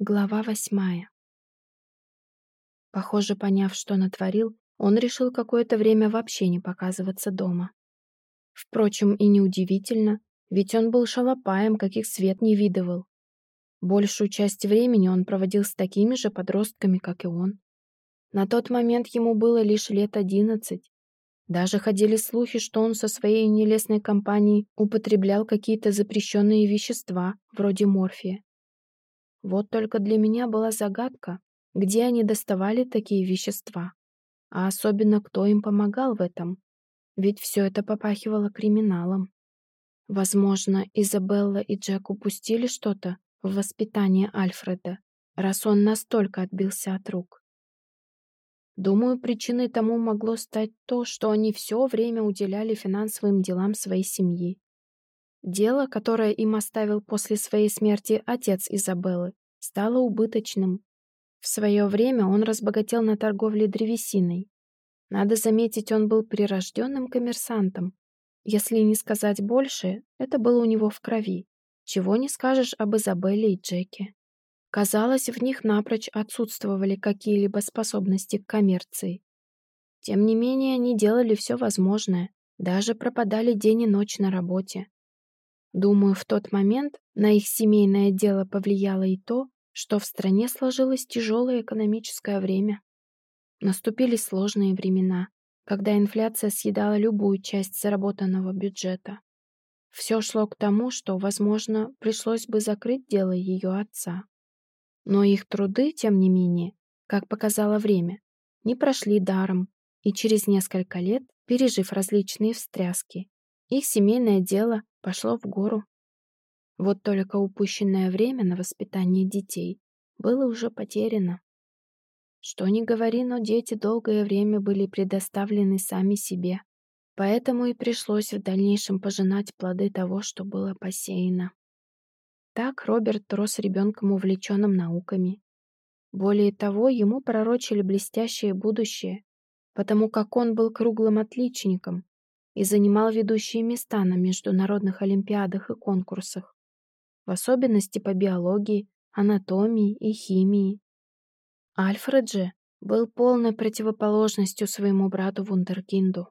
Глава восьмая. Похоже, поняв, что натворил, он решил какое-то время вообще не показываться дома. Впрочем, и неудивительно, ведь он был шалопаем, каких свет не видывал. Большую часть времени он проводил с такими же подростками, как и он. На тот момент ему было лишь лет одиннадцать. Даже ходили слухи, что он со своей нелестной компанией употреблял какие-то запрещенные вещества, вроде морфия. Вот только для меня была загадка, где они доставали такие вещества, а особенно кто им помогал в этом, ведь все это попахивало криминалом. Возможно, Изабелла и Джек упустили что-то в воспитании Альфреда, раз он настолько отбился от рук. Думаю, причиной тому могло стать то, что они все время уделяли финансовым делам своей семьи. Дело, которое им оставил после своей смерти отец Изабеллы, стало убыточным. В свое время он разбогател на торговле древесиной. Надо заметить, он был прирожденным коммерсантом. Если не сказать больше, это было у него в крови. Чего не скажешь об Изабелле и Джеке. Казалось, в них напрочь отсутствовали какие-либо способности к коммерции. Тем не менее, они делали все возможное, даже пропадали день и ночь на работе. Думаю, в тот момент на их семейное дело повлияло и то, что в стране сложилось тяжелое экономическое время. Наступили сложные времена, когда инфляция съедала любую часть заработанного бюджета. Все шло к тому, что, возможно, пришлось бы закрыть дело ее отца. Но их труды, тем не менее, как показало время, не прошли даром, и через несколько лет, пережив различные встряски, их семейное дело пошло в гору. Вот только упущенное время на воспитание детей было уже потеряно. Что ни говори, но дети долгое время были предоставлены сами себе, поэтому и пришлось в дальнейшем пожинать плоды того, что было посеяно. Так Роберт рос ребенком, увлеченным науками. Более того, ему пророчили блестящее будущее, потому как он был круглым отличником, и занимал ведущие места на международных олимпиадах и конкурсах, в особенности по биологии, анатомии и химии. Альфред же был полной противоположностью своему брату Вундеркинду.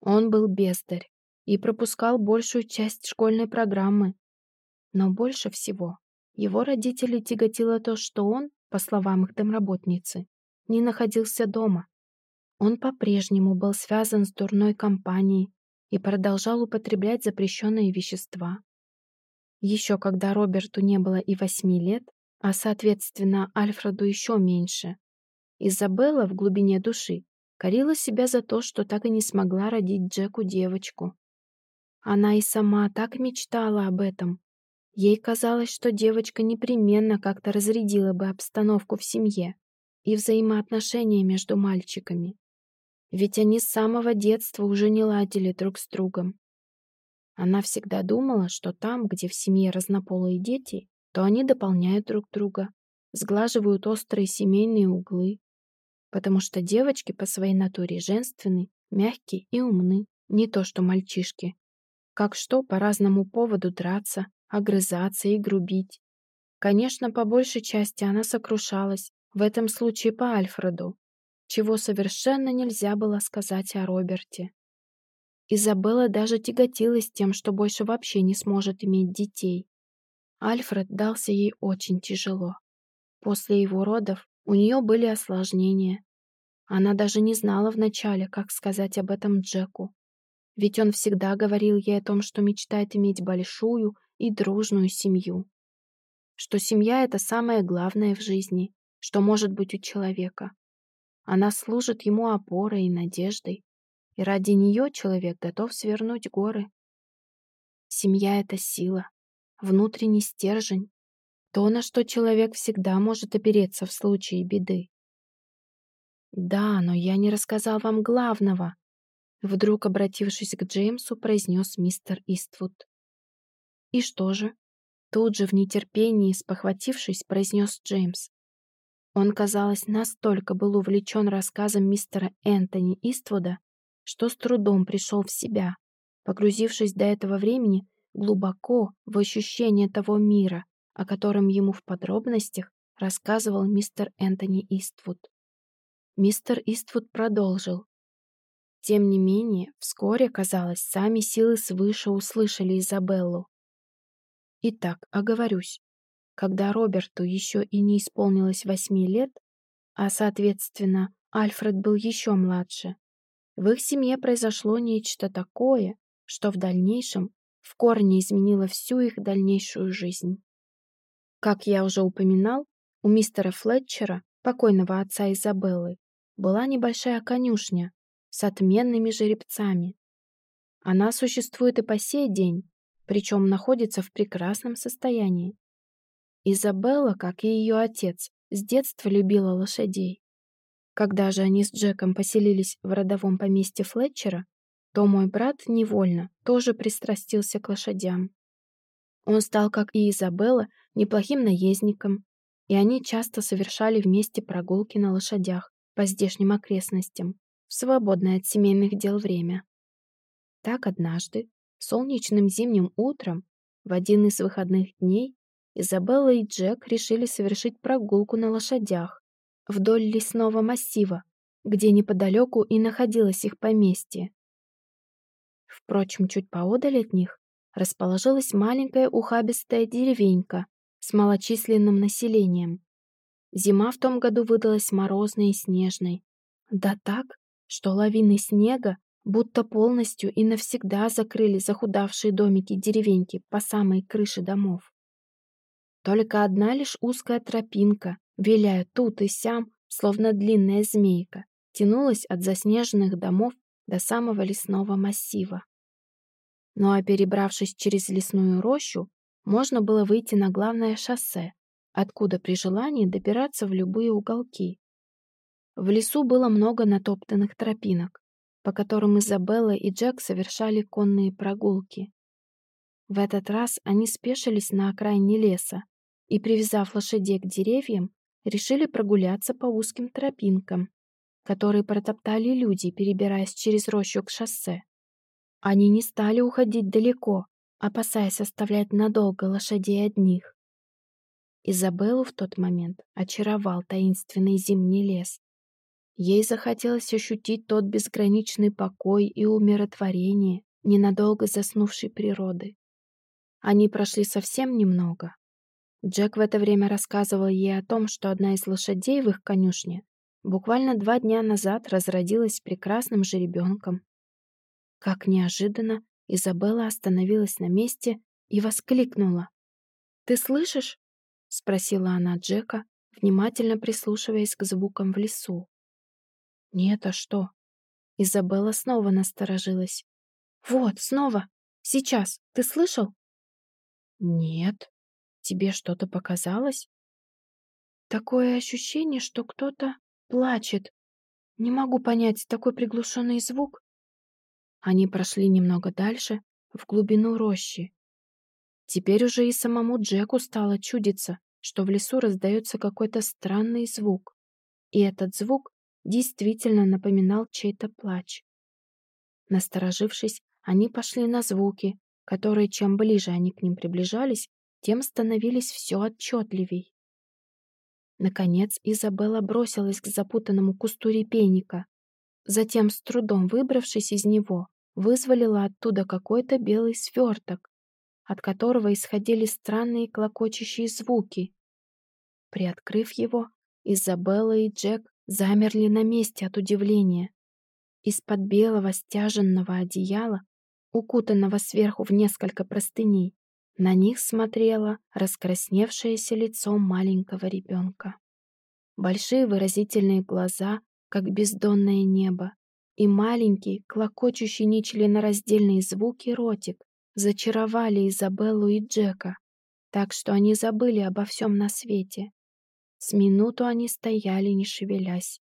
Он был бездарь и пропускал большую часть школьной программы. Но больше всего его родители тяготило то, что он, по словам их домработницы, не находился дома он по-прежнему был связан с дурной компанией и продолжал употреблять запрещенные вещества. Еще когда Роберту не было и восьми лет, а, соответственно, Альфреду еще меньше, Изабелла в глубине души корила себя за то, что так и не смогла родить Джеку девочку. Она и сама так мечтала об этом. Ей казалось, что девочка непременно как-то разрядила бы обстановку в семье и взаимоотношения между мальчиками. Ведь они с самого детства уже не ладили друг с другом. Она всегда думала, что там, где в семье разнополые дети, то они дополняют друг друга, сглаживают острые семейные углы. Потому что девочки по своей натуре женственны, мягкие и умны, не то что мальчишки. Как что по разному поводу драться, огрызаться и грубить. Конечно, по большей части она сокрушалась, в этом случае по Альфреду, чего совершенно нельзя было сказать о Роберте. Изабелла даже тяготилась тем, что больше вообще не сможет иметь детей. Альфред дался ей очень тяжело. После его родов у нее были осложнения. Она даже не знала вначале, как сказать об этом Джеку. Ведь он всегда говорил ей о том, что мечтает иметь большую и дружную семью. Что семья — это самое главное в жизни, что может быть у человека. Она служит ему опорой и надеждой, и ради нее человек готов свернуть горы. Семья — это сила, внутренний стержень, то, на что человек всегда может опереться в случае беды. «Да, но я не рассказал вам главного», вдруг обратившись к Джеймсу, произнес мистер Иствуд. «И что же?» Тут же в нетерпении, спохватившись, произнес Джеймс. Он, казалось, настолько был увлечен рассказом мистера Энтони Иствуда, что с трудом пришел в себя, погрузившись до этого времени глубоко в ощущение того мира, о котором ему в подробностях рассказывал мистер Энтони Иствуд. Мистер Иствуд продолжил. Тем не менее, вскоре, казалось, сами силы свыше услышали Изабеллу. Итак, оговорюсь. Когда Роберту еще и не исполнилось восьми лет, а, соответственно, Альфред был еще младше, в их семье произошло нечто такое, что в дальнейшем в корне изменило всю их дальнейшую жизнь. Как я уже упоминал, у мистера Флетчера, покойного отца Изабеллы, была небольшая конюшня с отменными жеребцами. Она существует и по сей день, причем находится в прекрасном состоянии. Изабелла, как и ее отец, с детства любила лошадей. Когда же они с Джеком поселились в родовом поместье Флетчера, то мой брат невольно тоже пристрастился к лошадям. Он стал, как и Изабелла, неплохим наездником, и они часто совершали вместе прогулки на лошадях, по здешним окрестностям в свободное от семейных дел время. Так однажды, солнечным зимним утром, в один из выходных дней, Изабелла и Джек решили совершить прогулку на лошадях вдоль лесного массива, где неподалеку и находилось их поместье. Впрочем, чуть поодаль от них расположилась маленькая ухабистая деревенька с малочисленным населением. Зима в том году выдалась морозной и снежной. Да так, что лавины снега будто полностью и навсегда закрыли захудавшие домики деревеньки по самой крыше домов. Только одна лишь узкая тропинка, виляя тут и сям, словно длинная змейка, тянулась от заснеженных домов до самого лесного массива. Ну а перебравшись через лесную рощу, можно было выйти на главное шоссе, откуда при желании добираться в любые уголки. В лесу было много натоптанных тропинок, по которым Изабелла и Джек совершали конные прогулки. В этот раз они спешились на окраине леса и, привязав лошадей к деревьям, решили прогуляться по узким тропинкам, которые протоптали люди, перебираясь через рощу к шоссе. Они не стали уходить далеко, опасаясь оставлять надолго лошадей одних. Изабеллу в тот момент очаровал таинственный зимний лес. Ей захотелось ощутить тот безграничный покой и умиротворение ненадолго заснувшей природы. Они прошли совсем немного. Джек в это время рассказывал ей о том, что одна из лошадей в их конюшне буквально два дня назад разродилась прекрасным жеребенком. Как неожиданно Изабелла остановилась на месте и воскликнула. «Ты слышишь? — спросила она Джека, внимательно прислушиваясь к звукам в лесу. «Нет, а что?» Изабелла снова насторожилась. «Вот, снова! Сейчас! Ты слышал?» «Нет. Тебе что-то показалось?» «Такое ощущение, что кто-то плачет. Не могу понять, такой приглушенный звук». Они прошли немного дальше, в глубину рощи, Теперь уже и самому Джеку стало чудиться, что в лесу раздается какой-то странный звук. И этот звук действительно напоминал чей-то плач. Насторожившись, они пошли на звуки, которые чем ближе они к ним приближались, тем становились все отчетливей. Наконец Изабелла бросилась к запутанному кусту репейника. Затем, с трудом выбравшись из него, вызволила оттуда какой-то белый сверток от которого исходили странные клокочущие звуки. Приоткрыв его, Изабелла и Джек замерли на месте от удивления. Из-под белого стяженного одеяла, укутанного сверху в несколько простыней, на них смотрело раскрасневшееся лицо маленького ребенка. Большие выразительные глаза, как бездонное небо, и маленький, клокочущий нечленораздельные звуки ротик, зачаровали Изабеллу и Джека, так что они забыли обо всем на свете. С минуту они стояли, не шевелясь.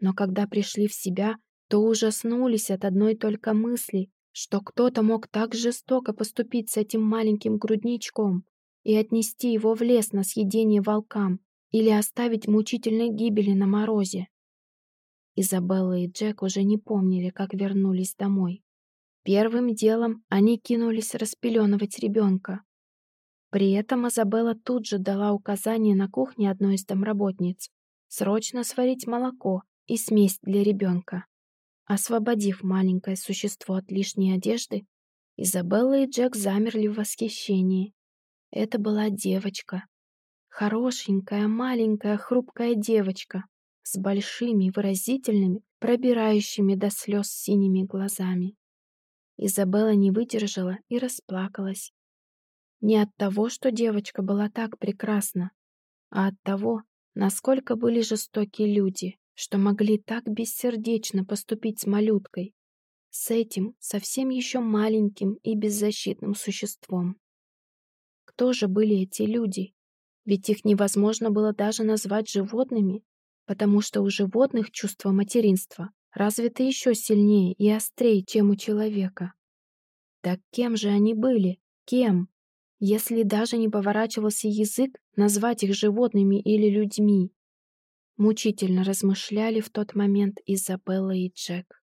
Но когда пришли в себя, то ужаснулись от одной только мысли, что кто-то мог так жестоко поступить с этим маленьким грудничком и отнести его в лес на съедение волкам или оставить мучительной гибели на морозе. Изабелла и Джек уже не помнили, как вернулись домой. Первым делом они кинулись распеленывать ребенка. При этом Изабелла тут же дала указание на кухне одной из домработниц срочно сварить молоко и смесь для ребенка. Освободив маленькое существо от лишней одежды, Изабелла и Джек замерли в восхищении. Это была девочка. Хорошенькая, маленькая, хрупкая девочка с большими, выразительными, пробирающими до слез синими глазами. Изабелла не выдержала и расплакалась. Не от того, что девочка была так прекрасна, а от того, насколько были жестоки люди, что могли так бессердечно поступить с малюткой, с этим совсем еще маленьким и беззащитным существом. Кто же были эти люди? Ведь их невозможно было даже назвать животными, потому что у животных чувство материнства развито еще сильнее и острее, чем у человека. Так кем же они были? Кем? Если даже не поворачивался язык назвать их животными или людьми. Мучительно размышляли в тот момент Изабелла и Джек.